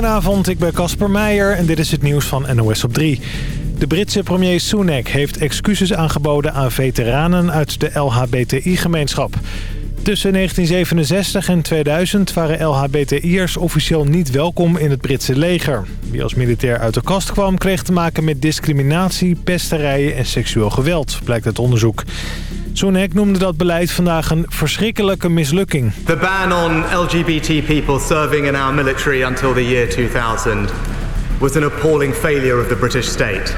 Goedenavond, ik ben Casper Meijer en dit is het nieuws van NOS op 3. De Britse premier Sunak heeft excuses aangeboden aan veteranen uit de LHBTI-gemeenschap. Tussen 1967 en 2000 waren LHBTI'ers officieel niet welkom in het Britse leger. Wie als militair uit de kast kwam kreeg te maken met discriminatie, pesterijen en seksueel geweld, blijkt uit onderzoek. Zo'n noemde dat beleid vandaag een verschrikkelijke mislukking. The ban on LGBT people serving in our military until the year 2000 was an appalling failure of the British state.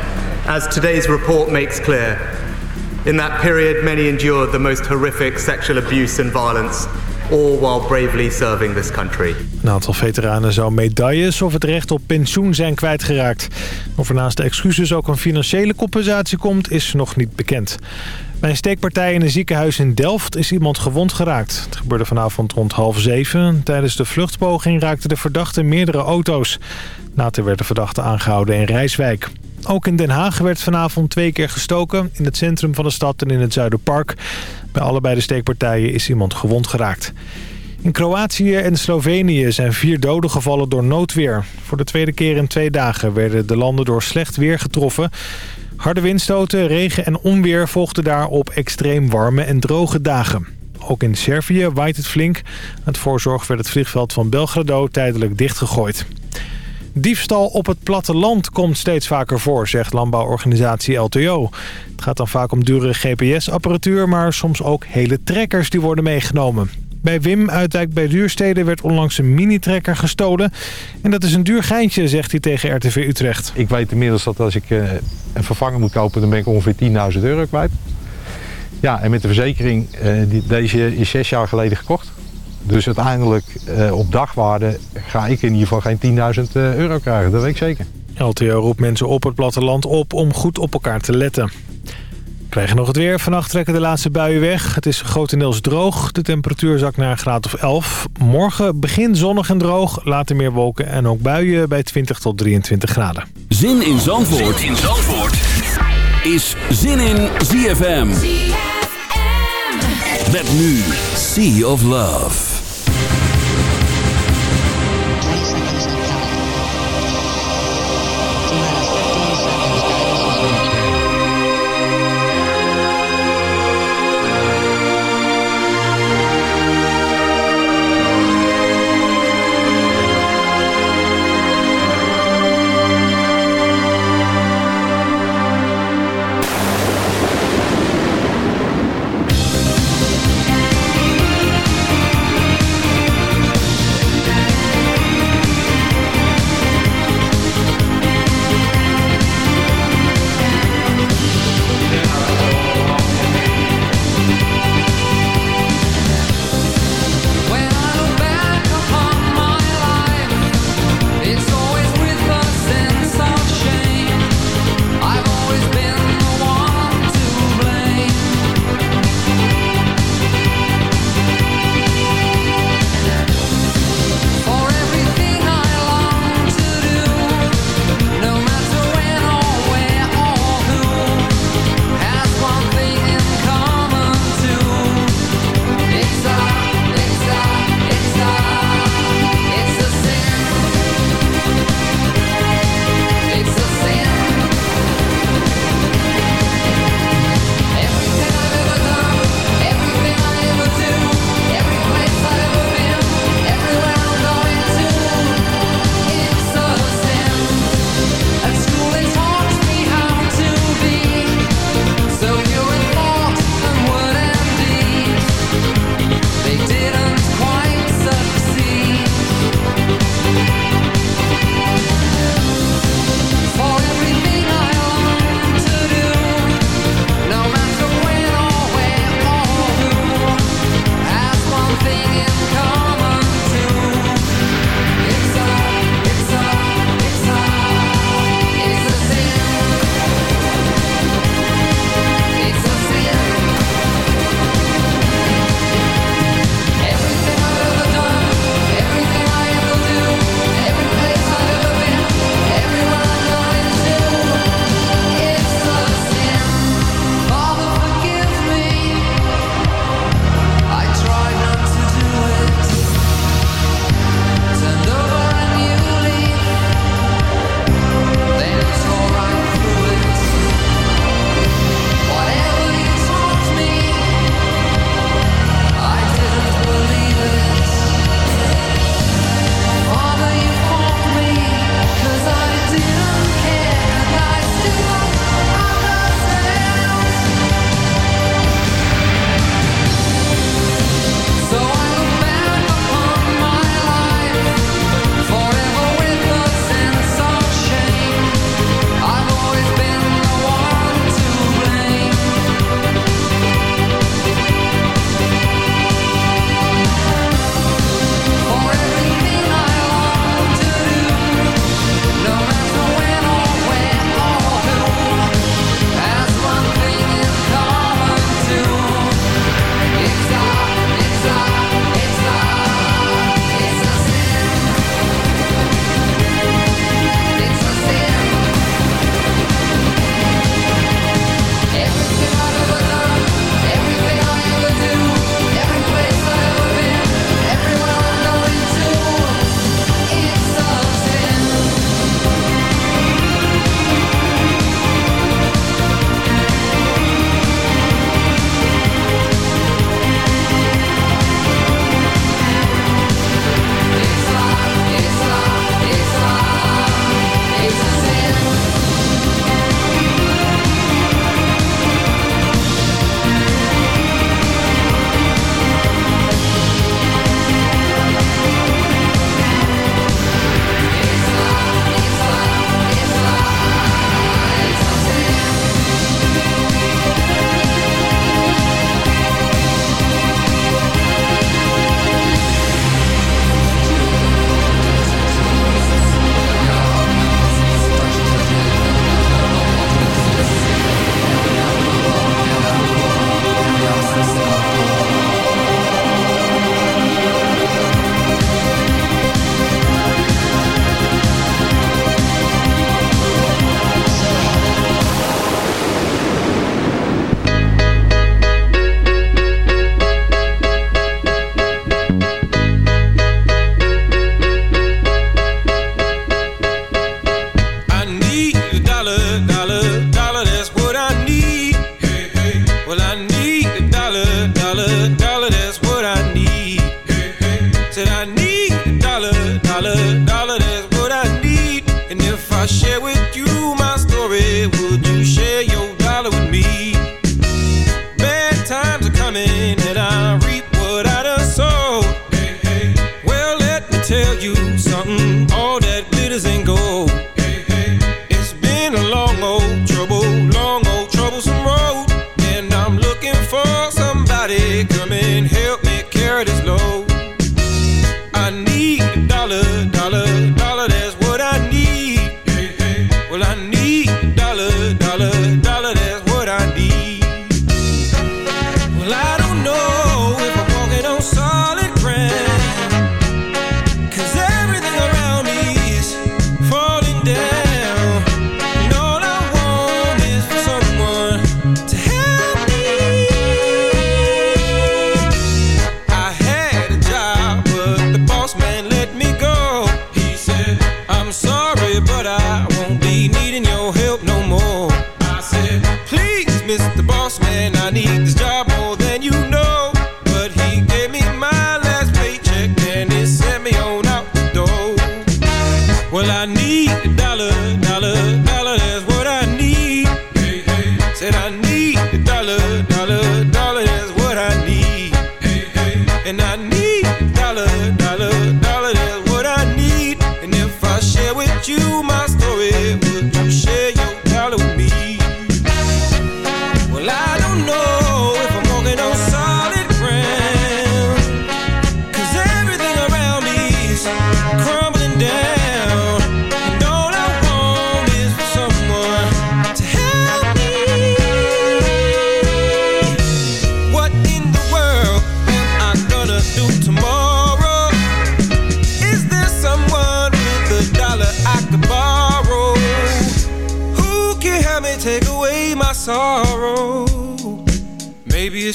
As today's report makes clear, in that period many endured the most horrific sexual abuse and violence all while bravely serving this country. Een aantal veteranen zou medailles of het recht op pensioen zijn kwijtgeraakt. Of er naast de excuses ook een financiële compensatie komt, is nog niet bekend. Bij een steekpartij in een ziekenhuis in Delft is iemand gewond geraakt. Het gebeurde vanavond rond half zeven. Tijdens de vluchtpoging raakten de verdachten meerdere auto's. Later werd de verdachte aangehouden in Rijswijk. Ook in Den Haag werd vanavond twee keer gestoken. In het centrum van de stad en in het Zuiderpark. Bij allebei de steekpartijen is iemand gewond geraakt. In Kroatië en Slovenië zijn vier doden gevallen door noodweer. Voor de tweede keer in twee dagen werden de landen door slecht weer getroffen. Harde windstoten, regen en onweer volgden daar op extreem warme en droge dagen. Ook in Servië waait het flink. Het voorzorg werd het vliegveld van Belgrado tijdelijk dichtgegooid. Diefstal op het platteland komt steeds vaker voor, zegt landbouworganisatie LTO. Het gaat dan vaak om dure GPS-apparatuur, maar soms ook hele trekkers die worden meegenomen. Bij Wim uit Dijk bij Duurstede werd onlangs een mini-trekker gestolen. En dat is een duur geintje, zegt hij tegen RTV Utrecht. Ik weet inmiddels dat als ik eh, een vervanger moet kopen, dan ben ik ongeveer 10.000 euro kwijt. Ja, en met de verzekering, eh, deze is zes jaar geleden gekocht. Dus uiteindelijk eh, op dagwaarde ga ik in ieder geval geen 10.000 eh, euro krijgen. Dat weet ik zeker. LTO roept mensen op het platteland op om goed op elkaar te letten. We krijgen nog het weer. Vannacht trekken de laatste buien weg. Het is grotendeels droog. De temperatuur zakt naar een graad of 11. Morgen begin zonnig en droog. Later meer wolken en ook buien bij 20 tot 23 graden. Zin in Zandvoort, zin in Zandvoort. is Zin in ZFM. Met nu Sea of Love.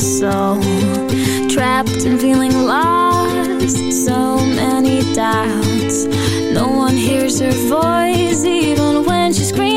so trapped and feeling lost. So many doubts. No one hears her voice even when she screams.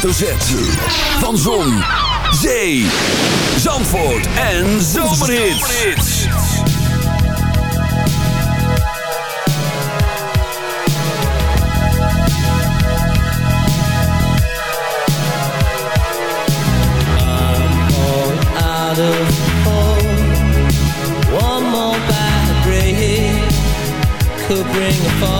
hoofdletter Van Zon, Zee, Zandvoort en Zomerhits. bring a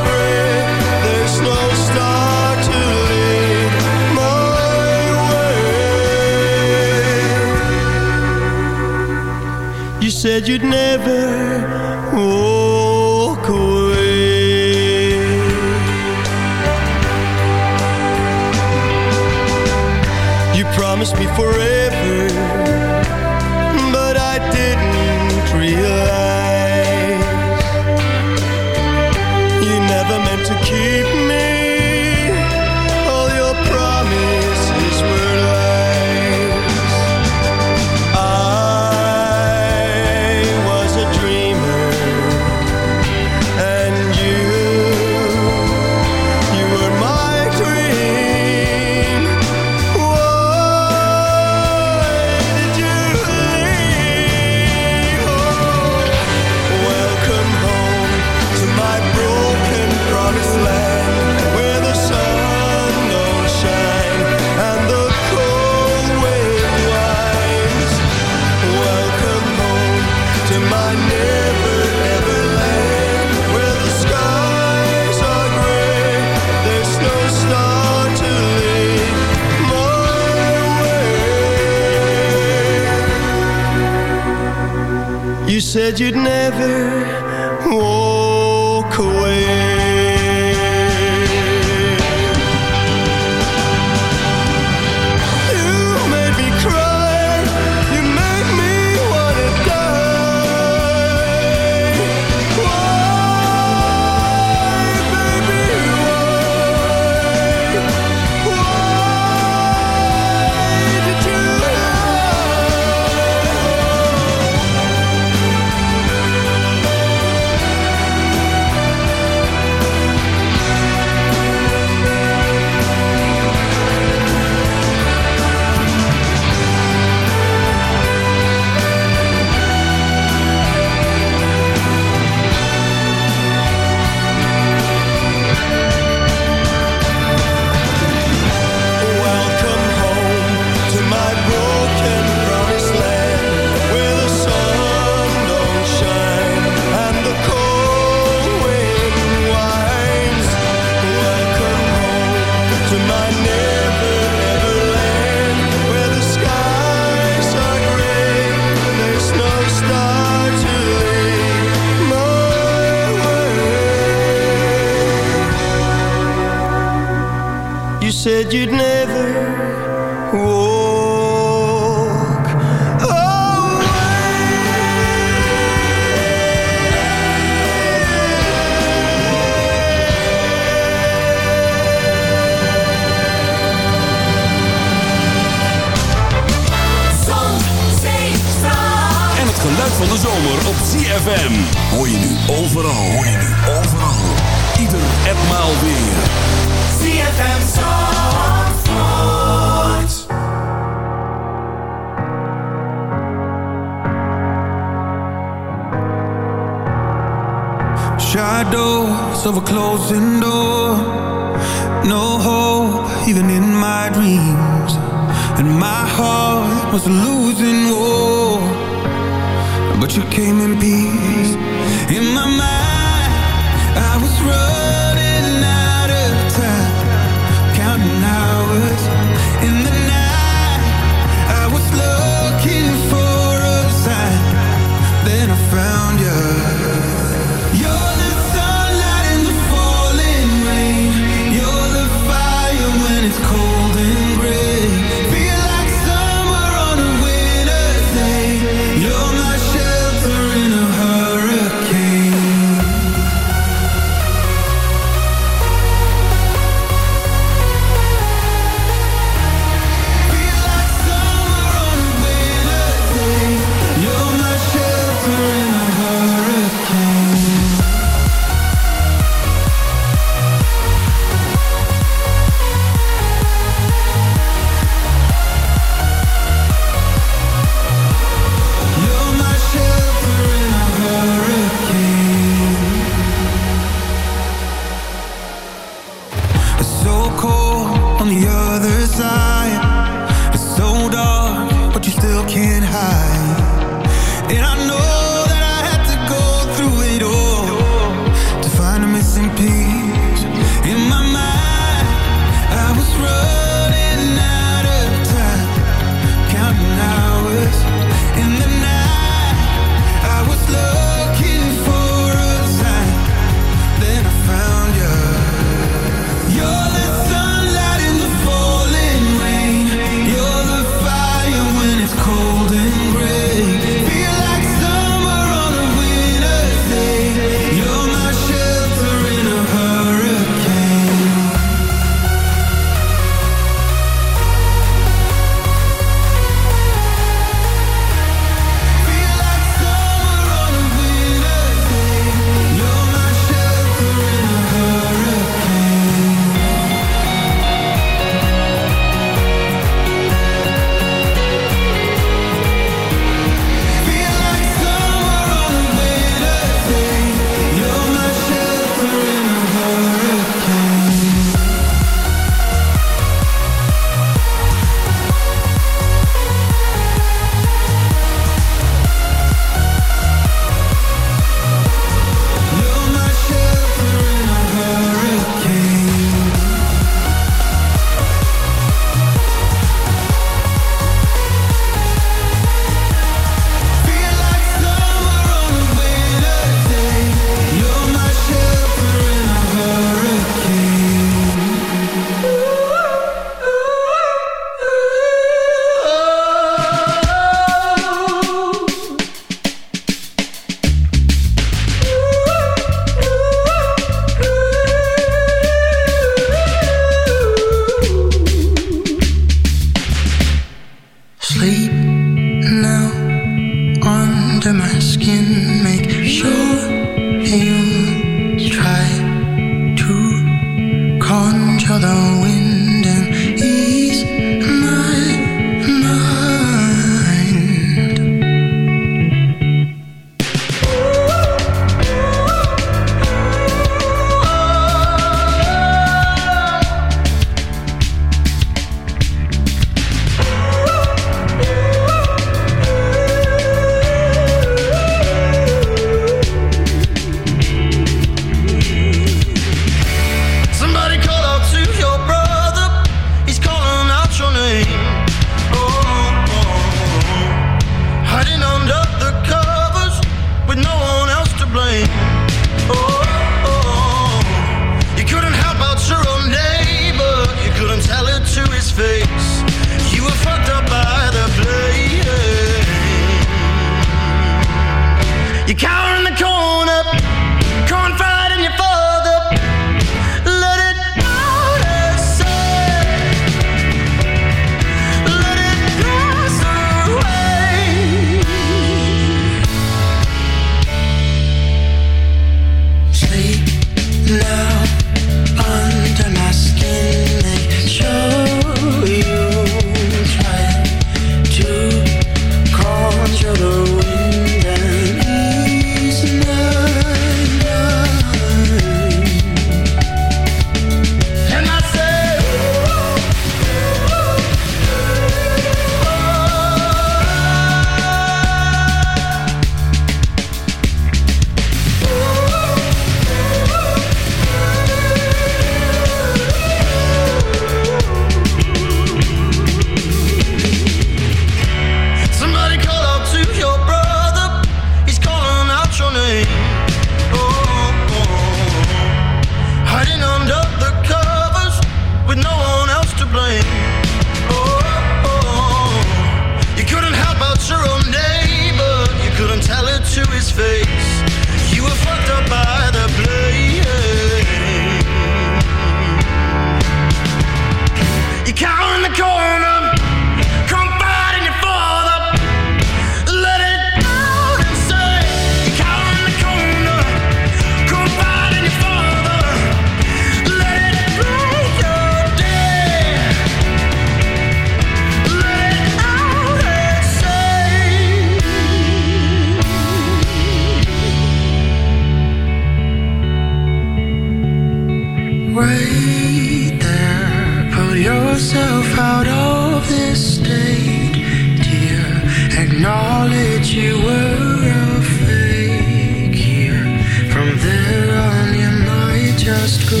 just go.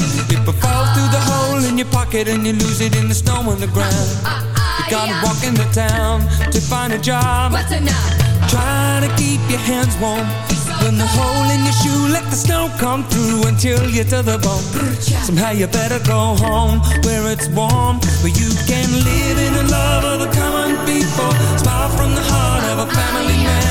your pocket and you lose it in the snow on the ground. Uh, uh, uh, you gotta yeah. walk into town to find a job. What's enough? Try to keep your hands warm. when the hole in your shoe, let the snow come through until you're to the bone. Somehow you better go home where it's warm, where you can live in the love of the common people. Smile from the heart of a family man.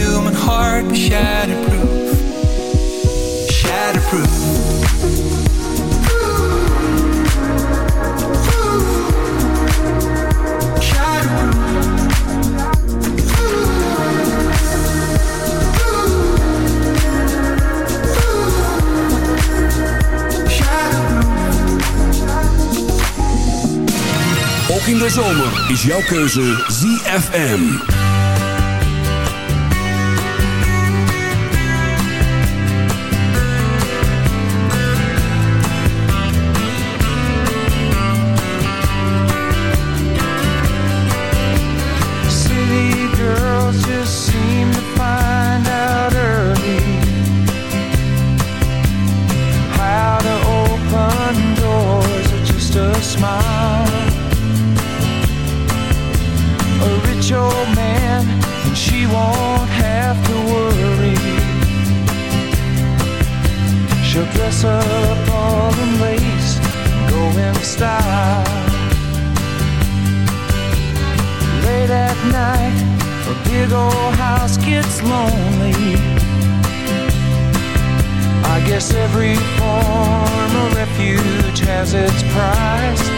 human heart be shatterproof, shatterproof. in de zomer is jouw keuze ZFM. get man and she won't have to worry. She'll dress up all in lace and go in style. Late at night, a big old house gets lonely. I guess every form of refuge has its price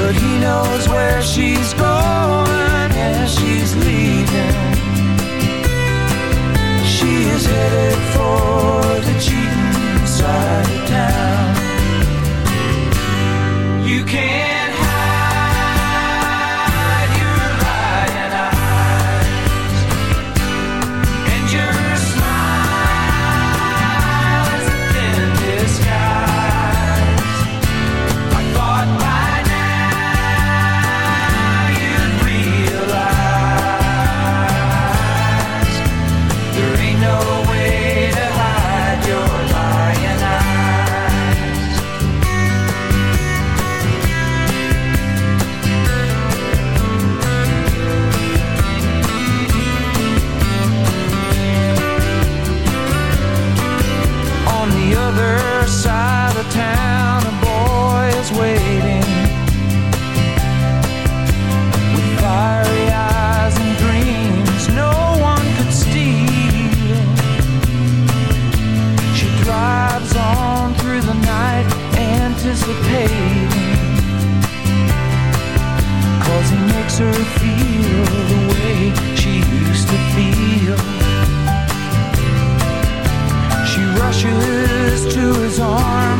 But he knows where she's going as she's leaving. She is headed for the cheating side of town. You can't. the pavement Cause it makes her feel the way she used to feel She rushes to his arms